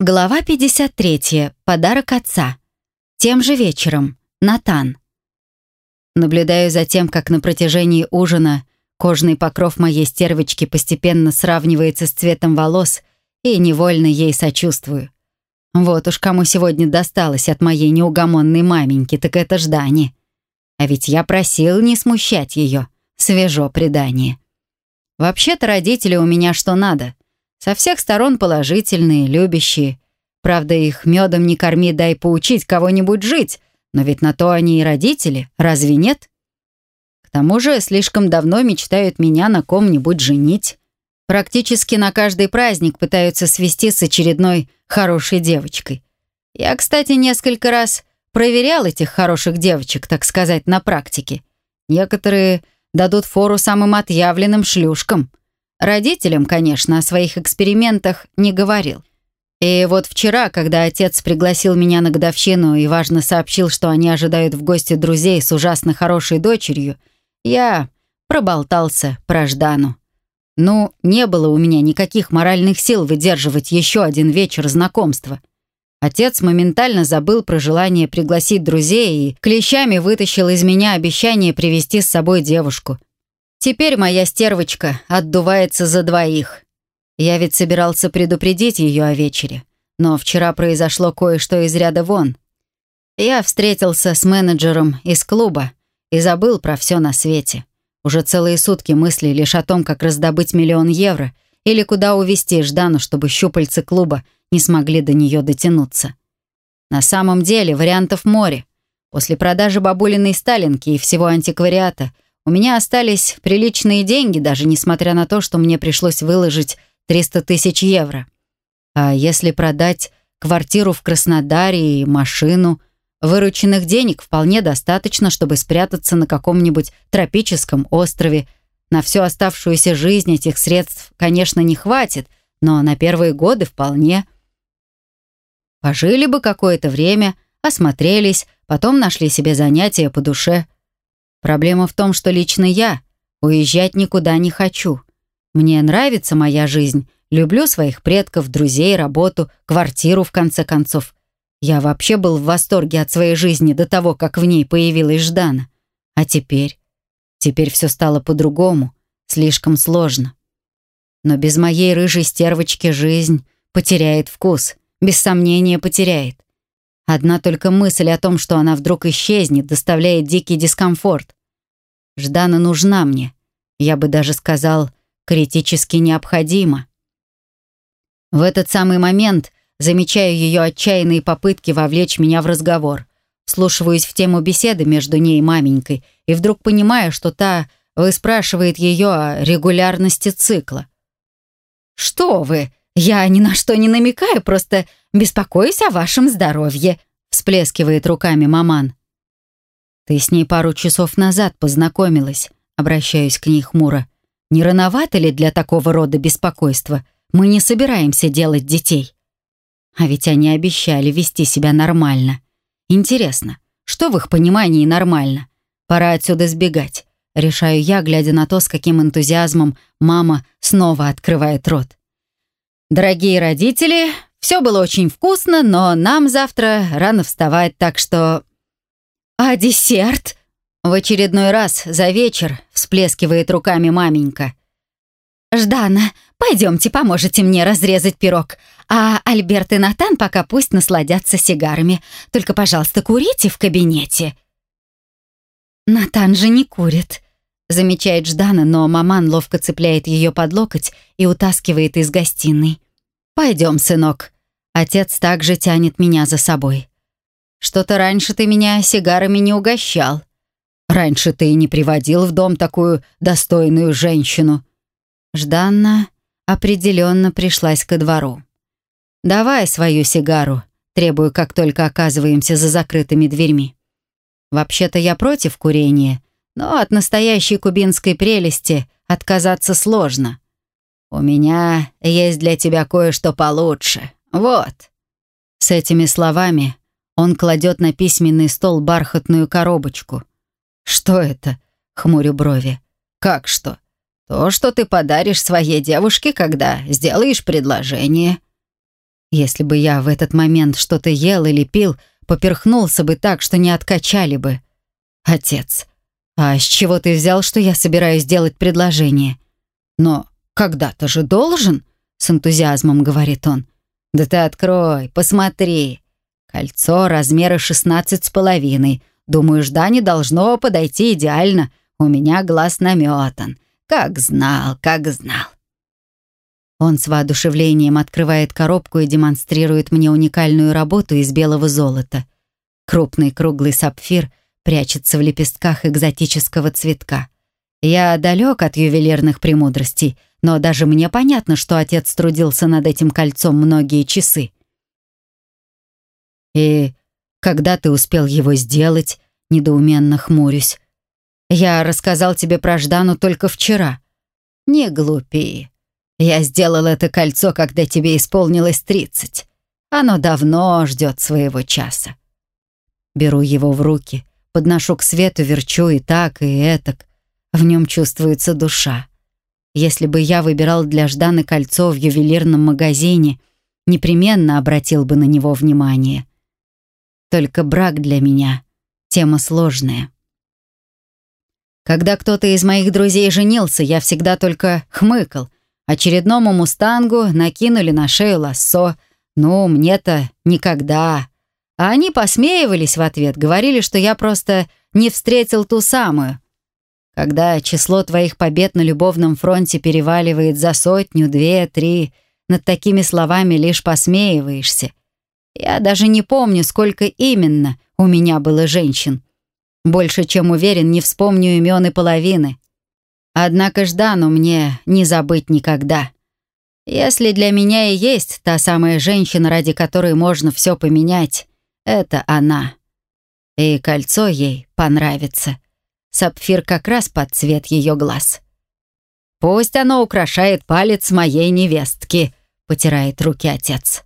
Глава 53. Подарок отца. Тем же вечером. Натан. Наблюдаю за тем, как на протяжении ужина кожный покров моей стервочки постепенно сравнивается с цветом волос, и невольно ей сочувствую. Вот уж кому сегодня досталось от моей неугомонной маменьки, так это Ждане. А ведь я просил не смущать ее. Свежо предание. Вообще-то родители у меня что надо. Со всех сторон положительные, любящие. Правда, их медом не корми, дай поучить кого-нибудь жить. Но ведь на то они и родители, разве нет? К тому же слишком давно мечтают меня на ком-нибудь женить. Практически на каждый праздник пытаются свести с очередной хорошей девочкой. Я, кстати, несколько раз проверял этих хороших девочек, так сказать, на практике. Некоторые дадут фору самым отъявленным шлюшкам. Родителям, конечно, о своих экспериментах не говорил. И вот вчера, когда отец пригласил меня на годовщину и важно сообщил, что они ожидают в гости друзей с ужасно хорошей дочерью, я проболтался про Ждану. Ну, не было у меня никаких моральных сил выдерживать еще один вечер знакомства. Отец моментально забыл про желание пригласить друзей и клещами вытащил из меня обещание привести с собой девушку. Теперь моя стервочка отдувается за двоих. Я ведь собирался предупредить ее о вечере. Но вчера произошло кое-что из ряда вон. Я встретился с менеджером из клуба и забыл про все на свете. Уже целые сутки мысли лишь о том, как раздобыть миллион евро или куда увезти Ждану, чтобы щупальцы клуба не смогли до нее дотянуться. На самом деле вариантов море. После продажи бабулиной Сталинки и всего антиквариата – у меня остались приличные деньги, даже несмотря на то, что мне пришлось выложить 300 тысяч евро. А если продать квартиру в Краснодаре и машину, вырученных денег вполне достаточно, чтобы спрятаться на каком-нибудь тропическом острове. На всю оставшуюся жизнь этих средств, конечно, не хватит, но на первые годы вполне. Пожили бы какое-то время, осмотрелись, потом нашли себе занятия по душе – Проблема в том, что лично я уезжать никуда не хочу. Мне нравится моя жизнь, люблю своих предков, друзей, работу, квартиру, в конце концов. Я вообще был в восторге от своей жизни до того, как в ней появилась Ждана. А теперь? Теперь все стало по-другому, слишком сложно. Но без моей рыжей стервочки жизнь потеряет вкус, без сомнения потеряет. Одна только мысль о том, что она вдруг исчезнет, доставляет дикий дискомфорт. Ждана нужна мне. Я бы даже сказал, критически необходима. В этот самый момент замечаю ее отчаянные попытки вовлечь меня в разговор. Слушиваюсь в тему беседы между ней и маменькой и вдруг понимаю, что та выспрашивает ее о регулярности цикла. «Что вы? Я ни на что не намекаю, просто Беспокоюсь о вашем здоровье», — всплескивает руками маман. «Ты с ней пару часов назад познакомилась», — обращаюсь к ней хмуро. «Не рановато ли для такого рода беспокойства? Мы не собираемся делать детей». А ведь они обещали вести себя нормально. Интересно, что в их понимании нормально? Пора отсюда сбегать. Решаю я, глядя на то, с каким энтузиазмом мама снова открывает рот. «Дорогие родители, все было очень вкусно, но нам завтра рано вставать, так что... А десерт? В очередной раз за вечер всплескивает руками маменька. «Ждана, пойдемте, поможете мне разрезать пирог. А Альберт и Натан пока пусть насладятся сигарами. Только, пожалуйста, курите в кабинете». «Натан же не курит», — замечает Ждана, но маман ловко цепляет ее под локоть и утаскивает из гостиной. «Пойдем, сынок». Отец также тянет меня за собой. «Что-то раньше ты меня сигарами не угощал. Раньше ты не приводил в дом такую достойную женщину». Жданна определенно пришлась ко двору. «Давай свою сигару», требую, как только оказываемся за закрытыми дверьми. Вообще-то я против курения, но от настоящей кубинской прелести отказаться сложно. «У меня есть для тебя кое-что получше. Вот». С этими словами он кладет на письменный стол бархатную коробочку. «Что это?» — хмурю брови. «Как что? То, что ты подаришь своей девушке, когда сделаешь предложение». Если бы я в этот момент что-то ел или пил, поперхнулся бы так, что не откачали бы. Отец, а с чего ты взял, что я собираюсь делать предложение? Но когда-то же должен, с энтузиазмом говорит он. Да ты открой, посмотри. Кольцо размера шестнадцать с половиной. Думаю, не должно подойти идеально. У меня глаз наметан. Как знал, как знал. Он с воодушевлением открывает коробку и демонстрирует мне уникальную работу из белого золота. Крупный круглый сапфир прячется в лепестках экзотического цветка. Я далек от ювелирных премудростей, но даже мне понятно, что отец трудился над этим кольцом многие часы. «И когда ты успел его сделать?» — недоуменно хмурюсь. «Я рассказал тебе про Ждану только вчера». «Не глупи. Я сделал это кольцо, когда тебе исполнилось тридцать. Оно давно ждет своего часа». Беру его в руки, подношу к свету, верчу и так, и этак. В нем чувствуется душа. Если бы я выбирал для Жданы кольцо в ювелирном магазине, непременно обратил бы на него внимание. Только брак для меня — тема сложная. Когда кто-то из моих друзей женился, я всегда только хмыкал. Очередному мустангу накинули на шею лассо. Ну, мне-то никогда. А они посмеивались в ответ, говорили, что я просто не встретил ту самую. Когда число твоих побед на любовном фронте переваливает за сотню, две, три, над такими словами лишь посмеиваешься. Я даже не помню, сколько именно у меня было женщин. Больше, чем уверен, не вспомню имен и половины. Однако Ждану мне не забыть никогда. Если для меня и есть та самая женщина, ради которой можно все поменять, это она. И кольцо ей понравится. Сапфир как раз под цвет ее глаз. «Пусть оно украшает палец моей невестки», — потирает руки отец.